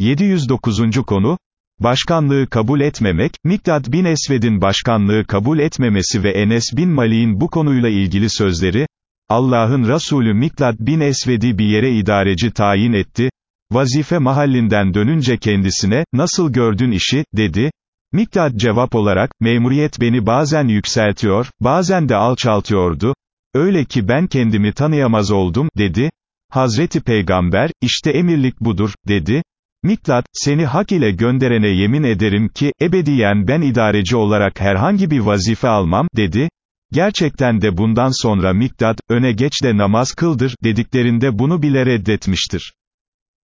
709. konu, Başkanlığı kabul etmemek, Mikdad bin Esved'in başkanlığı kabul etmemesi ve Enes bin Malik'in bu konuyla ilgili sözleri, Allah'ın Resulü Mikdad bin Esved'i bir yere idareci tayin etti, vazife mahallinden dönünce kendisine, nasıl gördün işi, dedi, Mikdad cevap olarak, memuriyet beni bazen yükseltiyor, bazen de alçaltıyordu, öyle ki ben kendimi tanıyamaz oldum, dedi, Hazreti Peygamber, işte emirlik budur, dedi, Miklat, seni hak ile gönderene yemin ederim ki, ebediyen ben idareci olarak herhangi bir vazife almam, dedi. Gerçekten de bundan sonra Miktat, öne geç de namaz kıldır, dediklerinde bunu bile reddetmiştir.